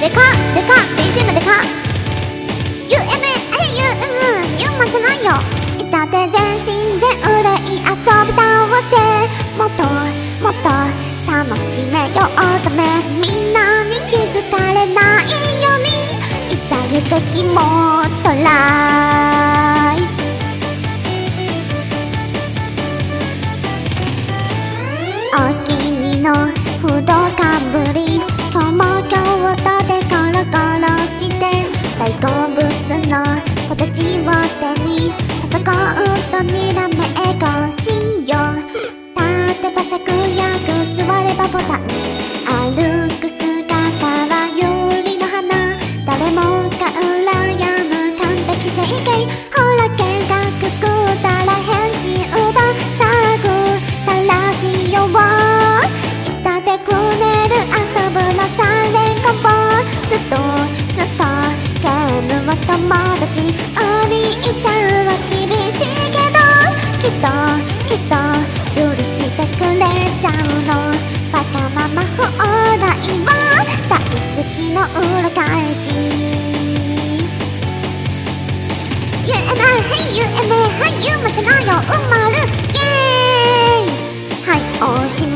でかでか BGM でか UMA え UM ユーマじゃないよ。いたて全身全霊遊び倒してもっともっと楽しめようためみんなに気づかれないように。いざゆく日も京都でコロコロして大好物のポテチを手にパソコンとにらめっこしよう。立てばしゃくやく座ればボタン歩く姿はユリの花。誰もが羨む完璧じゃいけいほら見学くったら返事うどん探ったラジオを。いたでくねる遊ぶのサ友達お兄ちゃんは厳しいけどきっときっと許してくれちゃうの。バカママ放題は大好きの裏返し。UMA はい UMA はいユーマじゃないようんまる。イエーイ。はいおし